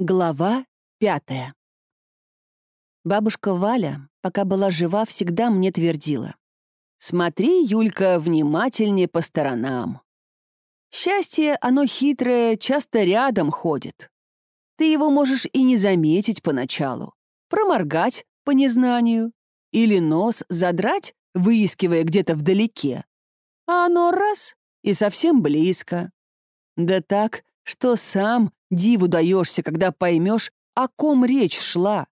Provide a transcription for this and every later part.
Глава пятая. Бабушка Валя, пока была жива, всегда мне твердила. «Смотри, Юлька, внимательнее по сторонам. Счастье, оно хитрое, часто рядом ходит. Ты его можешь и не заметить поначалу, проморгать по незнанию или нос задрать, выискивая где-то вдалеке. А оно раз — и совсем близко. Да так, что сам диву даешься, когда поймешь, о ком речь шла.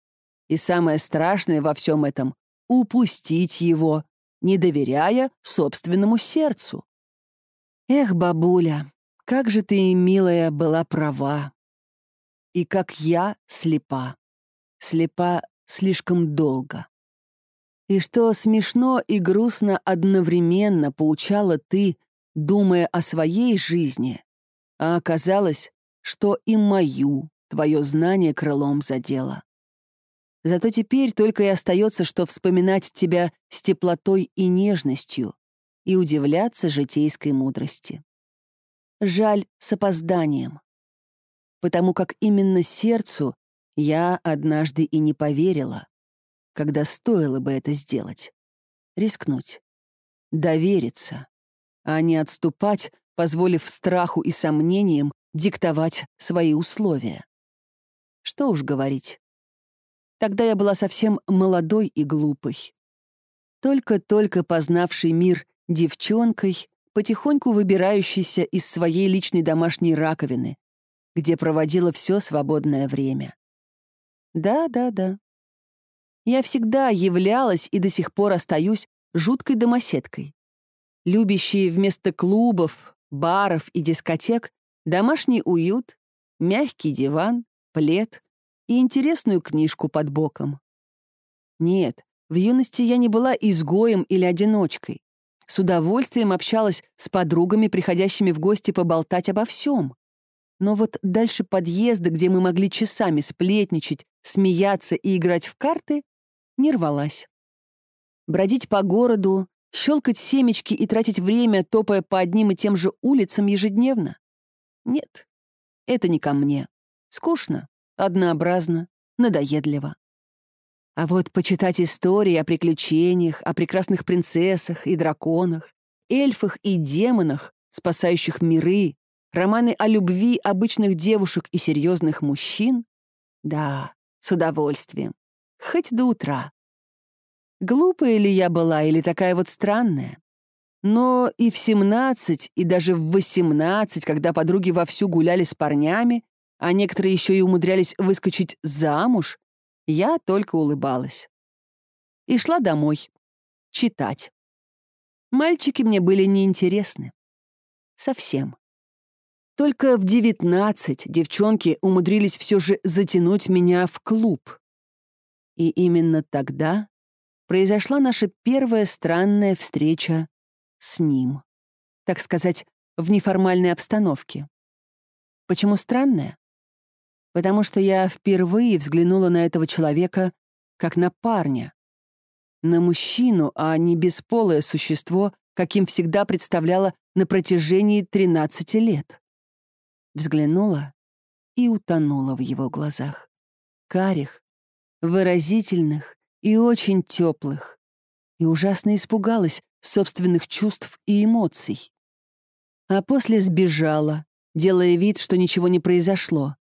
И самое страшное во всем этом — упустить его, не доверяя собственному сердцу. Эх, бабуля, как же ты, милая, была права. И как я слепа. Слепа слишком долго. И что смешно и грустно одновременно поучала ты, думая о своей жизни, а оказалось, что и мою твое знание крылом задело. Зато теперь только и остается, что вспоминать тебя с теплотой и нежностью и удивляться житейской мудрости. Жаль с опозданием, потому как именно сердцу я однажды и не поверила, когда стоило бы это сделать. Рискнуть, довериться, а не отступать позволив страху и сомнениям диктовать свои условия. Что уж говорить. Тогда я была совсем молодой и глупой. Только-только познавший мир девчонкой, потихоньку выбирающейся из своей личной домашней раковины, где проводила все свободное время. Да-да-да. Я всегда являлась и до сих пор остаюсь жуткой домоседкой. Любящие вместо клубов, баров и дискотек, домашний уют, мягкий диван, плед и интересную книжку под боком. Нет, в юности я не была изгоем или одиночкой. С удовольствием общалась с подругами, приходящими в гости поболтать обо всем. Но вот дальше подъезда, где мы могли часами сплетничать, смеяться и играть в карты, не рвалась. Бродить по городу, Щелкать семечки и тратить время, топая по одним и тем же улицам ежедневно? Нет, это не ко мне. Скучно, однообразно, надоедливо. А вот почитать истории о приключениях, о прекрасных принцессах и драконах, эльфах и демонах, спасающих миры, романы о любви обычных девушек и серьезных мужчин? Да, с удовольствием. Хоть до утра. Глупая ли я была или такая вот странная? Но и в 17, и даже в 18, когда подруги вовсю гуляли с парнями, а некоторые еще и умудрялись выскочить замуж, я только улыбалась. И шла домой. Читать. Мальчики мне были неинтересны. Совсем. Только в 19 девчонки умудрились все же затянуть меня в клуб. И именно тогда произошла наша первая странная встреча с ним. Так сказать, в неформальной обстановке. Почему странная? Потому что я впервые взглянула на этого человека как на парня. На мужчину, а не бесполое существо, каким всегда представляла на протяжении 13 лет. Взглянула и утонула в его глазах. Карих, выразительных и очень теплых, и ужасно испугалась собственных чувств и эмоций. А после сбежала, делая вид, что ничего не произошло,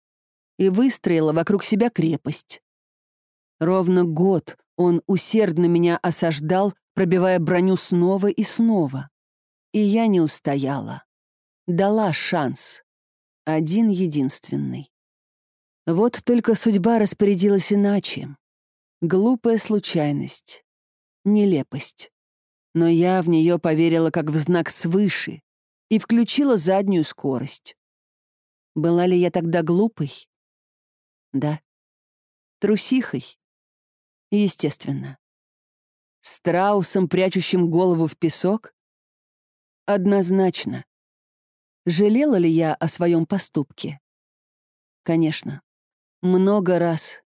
и выстроила вокруг себя крепость. Ровно год он усердно меня осаждал, пробивая броню снова и снова. И я не устояла. Дала шанс. Один единственный. Вот только судьба распорядилась иначе. Глупая случайность. Нелепость. Но я в нее поверила как в знак свыше и включила заднюю скорость. Была ли я тогда глупой? Да. Трусихой? Естественно. Страусом, прячущим голову в песок? Однозначно. Жалела ли я о своем поступке? Конечно. Много раз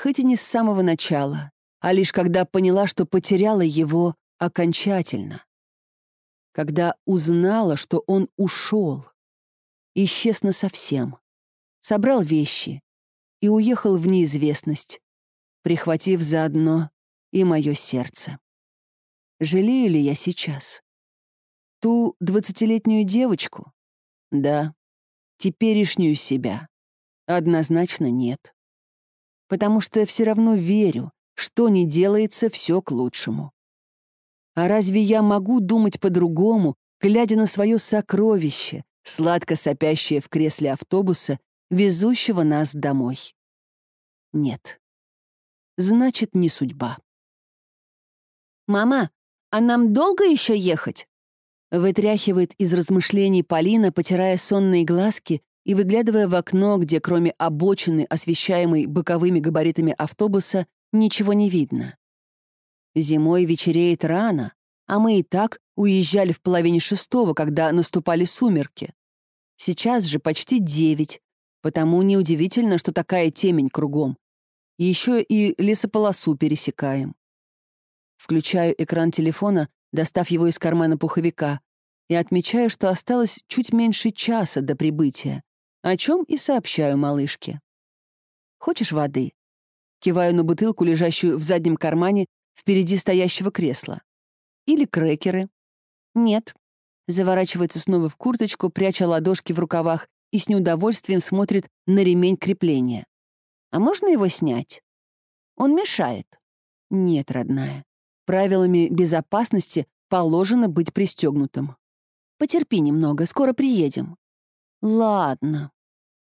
хоть и не с самого начала, а лишь когда поняла, что потеряла его окончательно. Когда узнала, что он ушел, исчез насовсем, собрал вещи и уехал в неизвестность, прихватив заодно и мое сердце. Жалею ли я сейчас? Ту двадцатилетнюю девочку? Да. Теперешнюю себя? Однозначно нет. Потому что все равно верю, что не делается, все к лучшему. А разве я могу думать по-другому, глядя на свое сокровище, сладко сопящее в кресле автобуса, везущего нас домой? Нет. Значит, не судьба. «Мама, а нам долго еще ехать?» Вытряхивает из размышлений Полина, потирая сонные глазки и выглядывая в окно, где кроме обочины, освещаемой боковыми габаритами автобуса, ничего не видно. Зимой вечереет рано, а мы и так уезжали в половине шестого, когда наступали сумерки. Сейчас же почти девять, потому неудивительно, что такая темень кругом. Еще и лесополосу пересекаем. Включаю экран телефона, достав его из кармана пуховика, и отмечаю, что осталось чуть меньше часа до прибытия, о чем и сообщаю малышке. «Хочешь воды?» Киваю на бутылку, лежащую в заднем кармане впереди стоящего кресла. «Или крекеры?» «Нет». Заворачивается снова в курточку, пряча ладошки в рукавах и с неудовольствием смотрит на ремень крепления. «А можно его снять?» «Он мешает». «Нет, родная. Правилами безопасности положено быть пристегнутым. Потерпи немного, скоро приедем». «Ладно».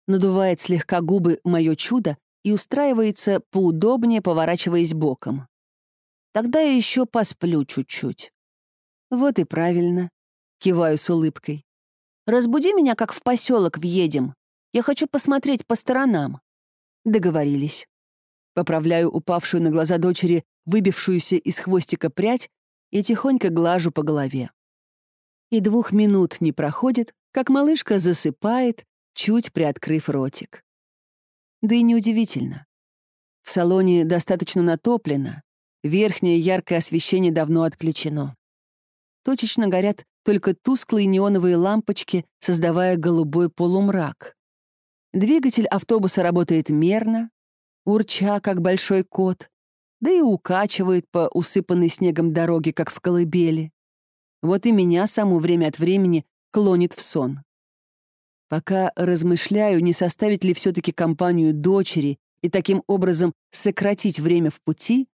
Надувает слегка губы мое чудо и устраивается поудобнее, поворачиваясь боком. «Тогда я еще посплю чуть-чуть». «Вот и правильно», — киваю с улыбкой. «Разбуди меня, как в поселок въедем. Я хочу посмотреть по сторонам». Договорились. Поправляю упавшую на глаза дочери выбившуюся из хвостика прядь и тихонько глажу по голове. И двух минут не проходит, как малышка засыпает, чуть приоткрыв ротик. Да и неудивительно. В салоне достаточно натоплено, верхнее яркое освещение давно отключено. Точечно горят только тусклые неоновые лампочки, создавая голубой полумрак. Двигатель автобуса работает мерно, урча, как большой кот, да и укачивает по усыпанной снегом дороге, как в колыбели. Вот и меня саму время от времени клонит в сон. Пока размышляю, не составить ли все-таки компанию дочери и таким образом сократить время в пути,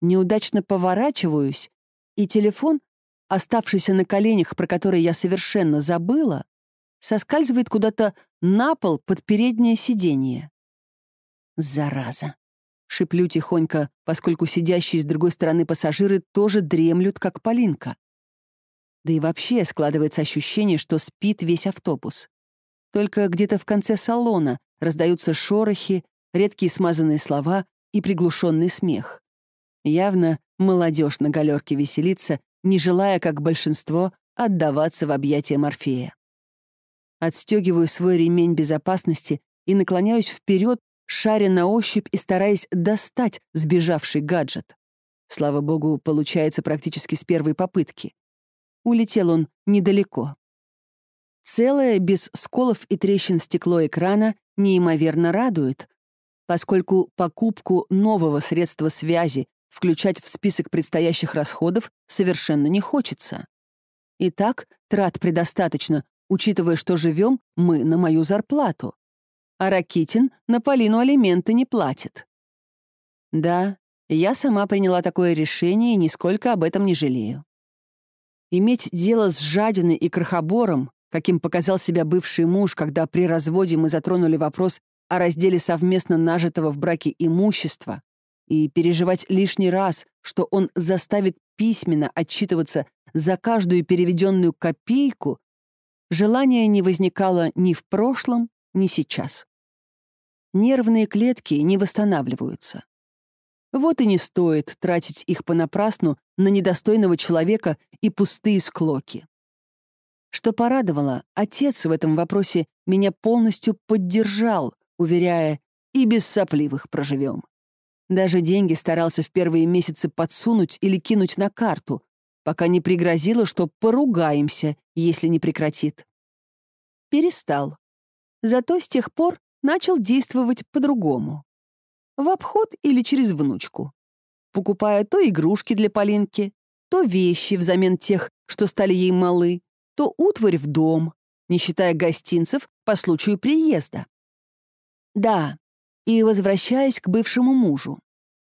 неудачно поворачиваюсь, и телефон, оставшийся на коленях, про который я совершенно забыла, соскальзывает куда-то на пол под переднее сиденье. Зараза. Шиплю тихонько, поскольку сидящие с другой стороны пассажиры тоже дремлют, как Полинка. Да и вообще складывается ощущение, что спит весь автобус. Только где-то в конце салона раздаются шорохи, редкие смазанные слова и приглушенный смех. Явно молодежь на галерке веселится, не желая, как большинство, отдаваться в объятия Морфея. Отстегиваю свой ремень безопасности и наклоняюсь вперед, шаря на ощупь и стараясь достать сбежавший гаджет. Слава богу, получается практически с первой попытки. Улетел он недалеко. Целое, без сколов и трещин стекло экрана неимоверно радует, поскольку покупку нового средства связи включать в список предстоящих расходов совершенно не хочется. Итак, трат предостаточно, учитывая, что живем мы на мою зарплату а Ракитин на Полину алименты не платит. Да, я сама приняла такое решение и нисколько об этом не жалею. Иметь дело с жадиной и крохобором, каким показал себя бывший муж, когда при разводе мы затронули вопрос о разделе совместно нажитого в браке имущества, и переживать лишний раз, что он заставит письменно отчитываться за каждую переведенную копейку, желания не возникало ни в прошлом, не сейчас. Нервные клетки не восстанавливаются. Вот и не стоит тратить их понапрасну на недостойного человека и пустые склоки. Что порадовало, отец в этом вопросе меня полностью поддержал, уверяя, и без сопливых проживем. Даже деньги старался в первые месяцы подсунуть или кинуть на карту, пока не пригрозило, что поругаемся, если не прекратит. Перестал. Зато с тех пор начал действовать по-другому. В обход или через внучку. Покупая то игрушки для Полинки, то вещи взамен тех, что стали ей малы, то утварь в дом, не считая гостинцев по случаю приезда. Да, и возвращаясь к бывшему мужу.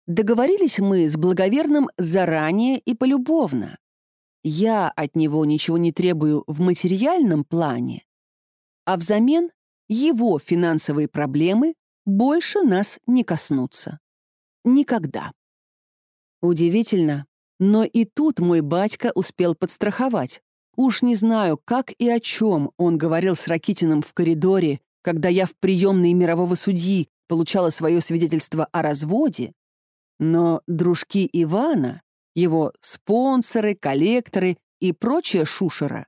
Договорились мы с благоверным заранее и полюбовно. Я от него ничего не требую в материальном плане, а взамен его финансовые проблемы больше нас не коснутся. Никогда. Удивительно, но и тут мой батька успел подстраховать. Уж не знаю, как и о чем он говорил с Ракитиным в коридоре, когда я в приемной мирового судьи получала свое свидетельство о разводе, но дружки Ивана, его спонсоры, коллекторы и прочая шушера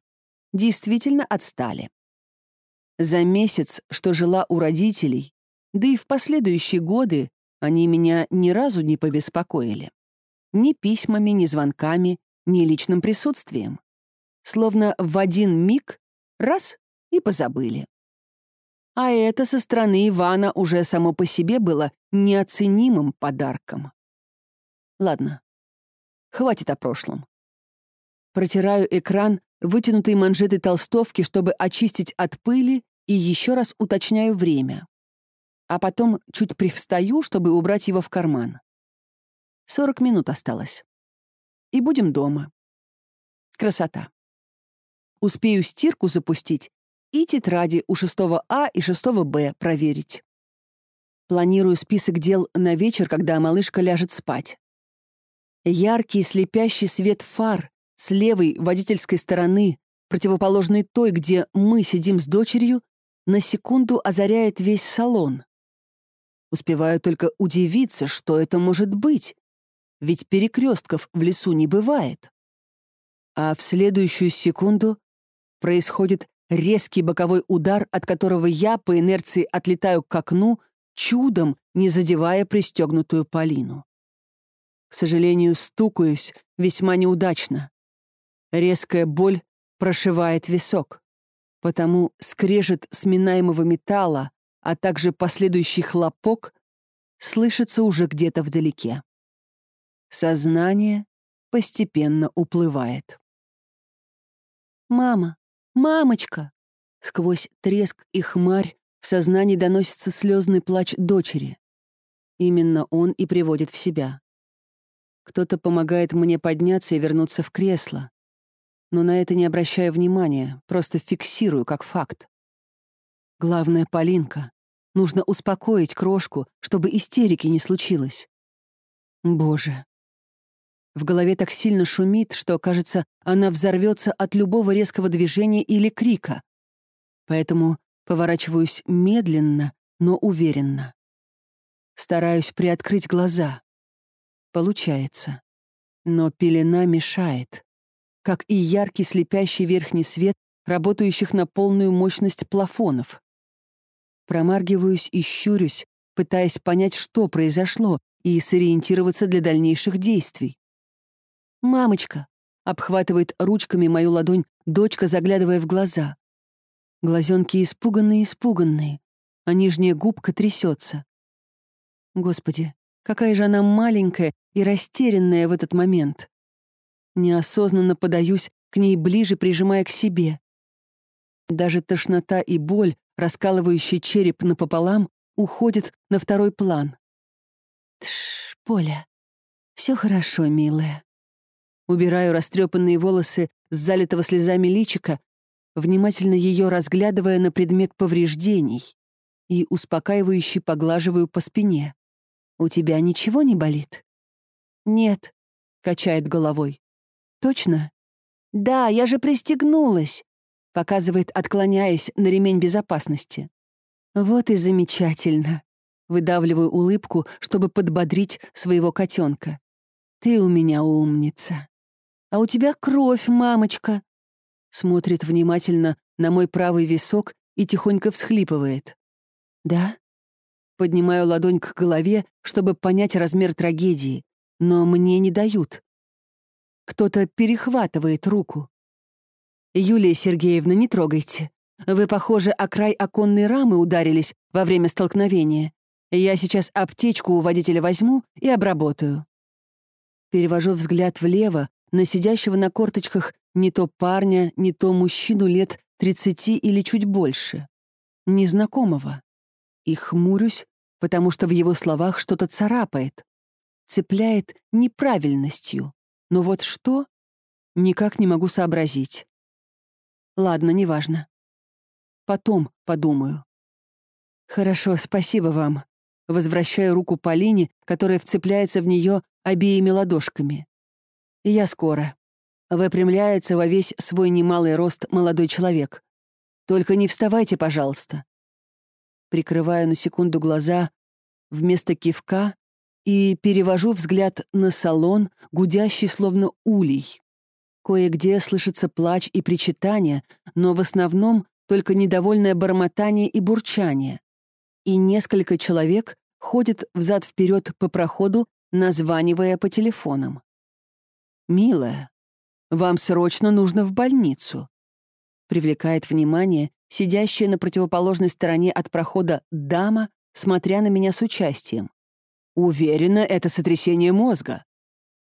действительно отстали. За месяц, что жила у родителей, да и в последующие годы они меня ни разу не побеспокоили. Ни письмами, ни звонками, ни личным присутствием. Словно в один миг раз и позабыли. А это со стороны Ивана уже само по себе было неоценимым подарком. Ладно, хватит о прошлом. Протираю экран вытянутой манжетой толстовки, чтобы очистить от пыли, и еще раз уточняю время. А потом чуть привстаю, чтобы убрать его в карман. 40 минут осталось. И будем дома. Красота. Успею стирку запустить и тетради у 6 А и 6 Б проверить. Планирую список дел на вечер, когда малышка ляжет спать. Яркий слепящий свет фар с левой водительской стороны, противоположной той, где мы сидим с дочерью, на секунду озаряет весь салон. Успеваю только удивиться, что это может быть, ведь перекрестков в лесу не бывает. А в следующую секунду происходит резкий боковой удар, от которого я по инерции отлетаю к окну, чудом не задевая пристегнутую Полину. К сожалению, стукаюсь весьма неудачно. Резкая боль прошивает висок. Потому скрежет сминаемого металла, а также последующий хлопок слышится уже где-то вдалеке. Сознание постепенно уплывает. «Мама! Мамочка!» Сквозь треск и хмарь в сознании доносится слезный плач дочери. Именно он и приводит в себя. Кто-то помогает мне подняться и вернуться в кресло. Но на это не обращаю внимания, просто фиксирую как факт. Главное, Полинка. Нужно успокоить крошку, чтобы истерики не случилось. Боже. В голове так сильно шумит, что, кажется, она взорвется от любого резкого движения или крика. Поэтому поворачиваюсь медленно, но уверенно. Стараюсь приоткрыть глаза. Получается. Но пелена мешает. Как и яркий слепящий верхний свет работающих на полную мощность плафонов. Промаргиваюсь и щурюсь, пытаясь понять, что произошло, и сориентироваться для дальнейших действий. «Мамочка!» — обхватывает ручками мою ладонь дочка, заглядывая в глаза. Глазенки испуганные-испуганные, а нижняя губка трясется. Господи, какая же она маленькая и растерянная в этот момент. Неосознанно подаюсь к ней ближе, прижимая к себе. Даже тошнота и боль, раскалывающие череп напополам, уходят на второй план. Тш, Поля, все хорошо, милая. Убираю растрепанные волосы с залитого слезами личика, внимательно ее разглядывая на предмет повреждений и успокаивающе поглаживаю по спине. «У тебя ничего не болит?» «Нет», — качает головой. «Точно?» «Да, я же пристегнулась», — показывает, отклоняясь на ремень безопасности. «Вот и замечательно», — выдавливаю улыбку, чтобы подбодрить своего котенка. «Ты у меня умница». «А у тебя кровь, мамочка», — смотрит внимательно на мой правый висок и тихонько всхлипывает. «Да?» Поднимаю ладонь к голове, чтобы понять размер трагедии, но мне не дают. Кто-то перехватывает руку. «Юлия Сергеевна, не трогайте. Вы, похоже, о край оконной рамы ударились во время столкновения. Я сейчас аптечку у водителя возьму и обработаю». Перевожу взгляд влево на сидящего на корточках не то парня, не то мужчину лет 30 или чуть больше. Незнакомого. И хмурюсь, потому что в его словах что-то царапает. Цепляет неправильностью. Но вот что? Никак не могу сообразить. Ладно, неважно. Потом подумаю. Хорошо, спасибо вам. Возвращаю руку Полине, которая вцепляется в нее обеими ладошками. Я скоро. Выпрямляется во весь свой немалый рост молодой человек. Только не вставайте, пожалуйста. Прикрываю на секунду глаза вместо кивка и перевожу взгляд на салон, гудящий словно улей. Кое-где слышится плач и причитание, но в основном только недовольное бормотание и бурчание. И несколько человек ходят взад-вперед по проходу, названивая по телефонам. «Милая, вам срочно нужно в больницу», привлекает внимание сидящая на противоположной стороне от прохода дама, смотря на меня с участием. Уверена, это сотрясение мозга.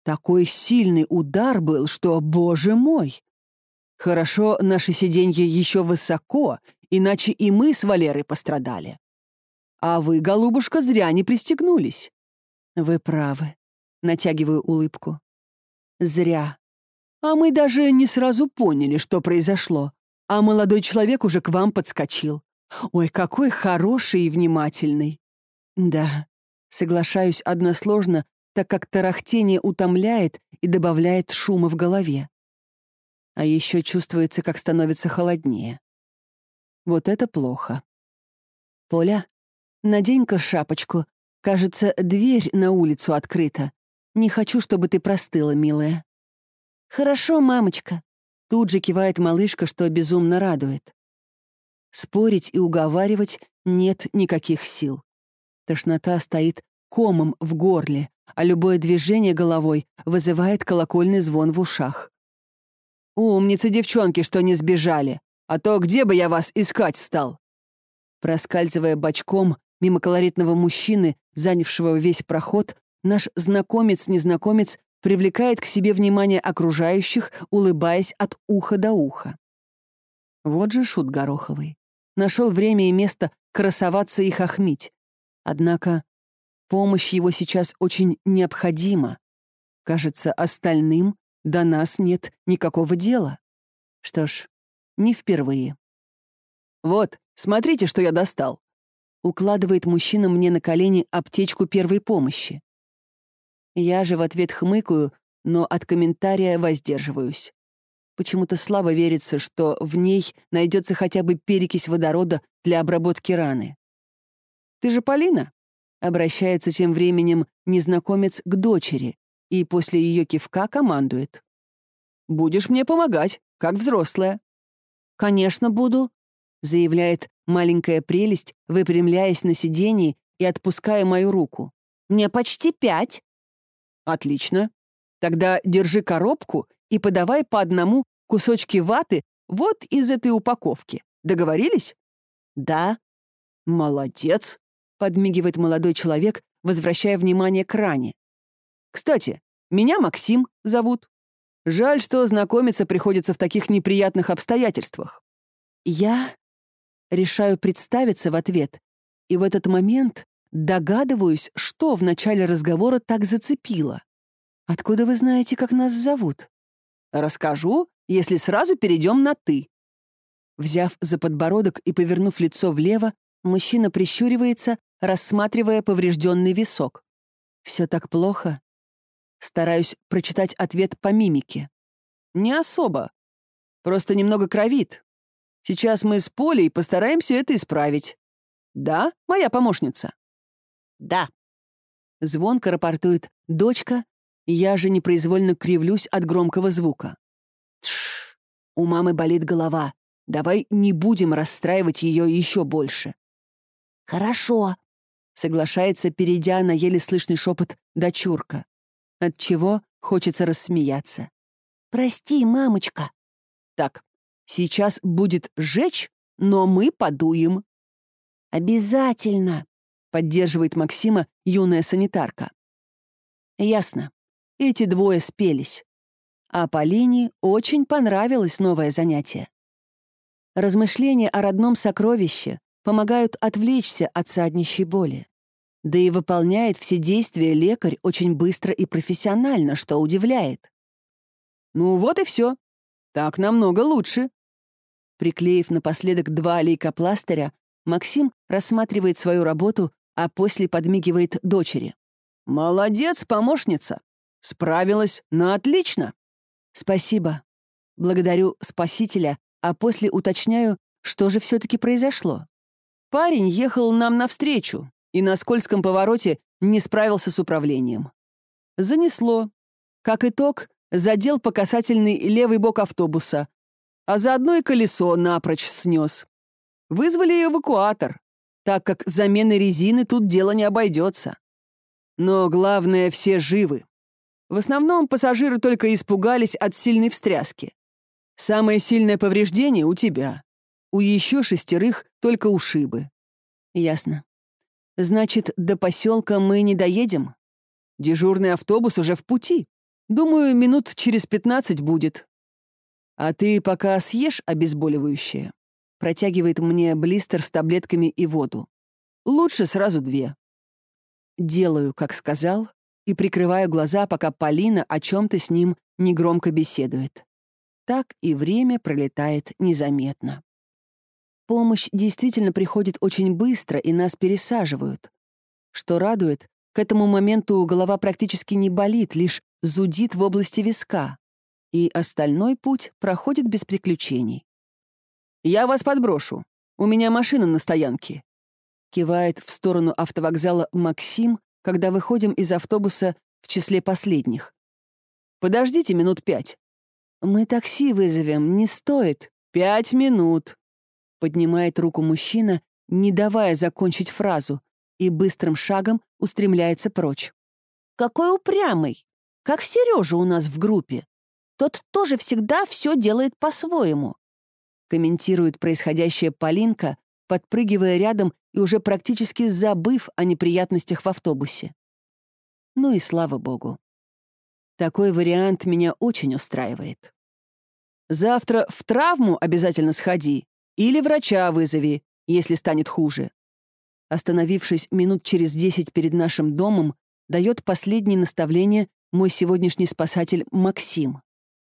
Такой сильный удар был, что, боже мой! Хорошо, наше сиденье еще высоко, иначе и мы с Валерой пострадали. А вы, голубушка, зря не пристегнулись. Вы правы. Натягиваю улыбку. Зря. А мы даже не сразу поняли, что произошло. А молодой человек уже к вам подскочил. Ой, какой хороший и внимательный. Да, соглашаюсь односложно, так как тарахтение утомляет и добавляет шума в голове. А еще чувствуется, как становится холоднее. Вот это плохо. Поля, надень-ка шапочку. Кажется, дверь на улицу открыта. Не хочу, чтобы ты простыла, милая. Хорошо, мамочка. Тут же кивает малышка, что безумно радует. Спорить и уговаривать нет никаких сил. Тошнота стоит комом в горле, а любое движение головой вызывает колокольный звон в ушах. «Умницы, девчонки, что не сбежали! А то где бы я вас искать стал?» Проскальзывая бочком мимо колоритного мужчины, занявшего весь проход, наш знакомец-незнакомец привлекает к себе внимание окружающих, улыбаясь от уха до уха. Вот же шут Гороховый. Нашел время и место красоваться и хохмить. Однако Помощь его сейчас очень необходима. Кажется, остальным до нас нет никакого дела. Что ж, не впервые. «Вот, смотрите, что я достал!» Укладывает мужчина мне на колени аптечку первой помощи. Я же в ответ хмыкаю, но от комментария воздерживаюсь. Почему-то слабо верится, что в ней найдется хотя бы перекись водорода для обработки раны. «Ты же Полина?» Обращается тем временем незнакомец к дочери и после ее кивка командует. «Будешь мне помогать, как взрослая». «Конечно, буду», — заявляет маленькая прелесть, выпрямляясь на сиденье и отпуская мою руку. «Мне почти пять». «Отлично. Тогда держи коробку и подавай по одному кусочки ваты вот из этой упаковки. Договорились?» «Да». «Молодец», подмигивает молодой человек, возвращая внимание к ране. «Кстати, меня Максим зовут. Жаль, что знакомиться приходится в таких неприятных обстоятельствах». «Я...» Решаю представиться в ответ, и в этот момент догадываюсь, что в начале разговора так зацепило. «Откуда вы знаете, как нас зовут?» «Расскажу, если сразу перейдем на «ты». Взяв за подбородок и повернув лицо влево, мужчина прищуривается, рассматривая поврежденный висок. «Все так плохо?» Стараюсь прочитать ответ по мимике. «Не особо. Просто немного кровит. Сейчас мы с Полей постараемся это исправить. Да, моя помощница?» «Да». Звонко рапортует дочка, я же непроизвольно кривлюсь от громкого звука. Тш, у мамы болит голова. Давай не будем расстраивать ее еще больше. «Хорошо», соглашается, перейдя на еле слышный шепот «дочурка», от чего хочется рассмеяться. «Прости, мамочка». «Так, сейчас будет жечь но мы подуем». «Обязательно», — поддерживает Максима юная санитарка. Ясно. Эти двое спелись. А Полине очень понравилось новое занятие. Размышления о родном сокровище помогают отвлечься от саднищей боли. Да и выполняет все действия лекарь очень быстро и профессионально, что удивляет. «Ну вот и все. Так намного лучше». Приклеив напоследок два лейкопластыря, Максим рассматривает свою работу, а после подмигивает дочери. «Молодец, помощница! Справилась на отлично!» «Спасибо. Благодарю спасителя, а после уточняю, что же все-таки произошло. Парень ехал нам навстречу и на скользком повороте не справился с управлением. Занесло. Как итог, задел по касательный левый бок автобуса, а заодно и колесо напрочь снес. Вызвали эвакуатор, так как замены резины тут дело не обойдется. Но главное, все живы. В основном пассажиры только испугались от сильной встряски. Самое сильное повреждение у тебя. У еще шестерых только ушибы. Ясно. Значит, до поселка мы не доедем? Дежурный автобус уже в пути. Думаю, минут через пятнадцать будет. А ты пока съешь обезболивающее. Протягивает мне блистер с таблетками и воду. Лучше сразу две. Делаю, как сказал, и прикрываю глаза, пока Полина о чем-то с ним негромко беседует. Так и время пролетает незаметно. Помощь действительно приходит очень быстро, и нас пересаживают. Что радует, к этому моменту голова практически не болит, лишь зудит в области виска, и остальной путь проходит без приключений. «Я вас подброшу. У меня машина на стоянке», кивает в сторону автовокзала Максим, когда выходим из автобуса в числе последних. «Подождите минут пять». «Мы такси вызовем, не стоит». «Пять минут», — поднимает руку мужчина, не давая закончить фразу, и быстрым шагом устремляется прочь. «Какой упрямый! Как Сережа у нас в группе. Тот тоже всегда все делает по-своему», комментирует происходящее Полинка, подпрыгивая рядом и уже практически забыв о неприятностях в автобусе. Ну и слава богу. Такой вариант меня очень устраивает. Завтра в травму обязательно сходи или врача вызови, если станет хуже. Остановившись минут через десять перед нашим домом, дает последнее наставление мой сегодняшний спасатель Максим.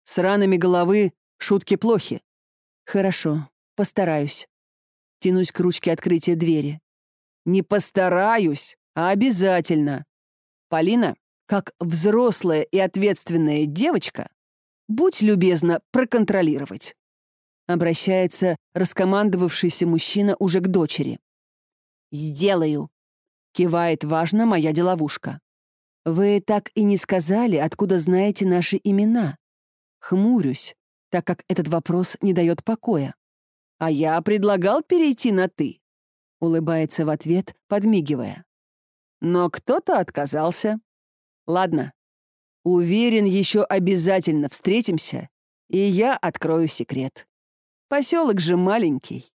С ранами головы шутки плохи. Хорошо, постараюсь. Тянусь к ручке открытия двери. Не постараюсь, а обязательно. Полина, как взрослая и ответственная девочка, будь любезна проконтролировать. Обращается раскомандовавшийся мужчина уже к дочери. «Сделаю», — кивает важно моя деловушка. «Вы так и не сказали, откуда знаете наши имена?» Хмурюсь, так как этот вопрос не дает покоя. «А я предлагал перейти на «ты», — улыбается в ответ, подмигивая. «Но кто-то отказался. Ладно, уверен, еще обязательно встретимся, и я открою секрет. Поселок же маленький».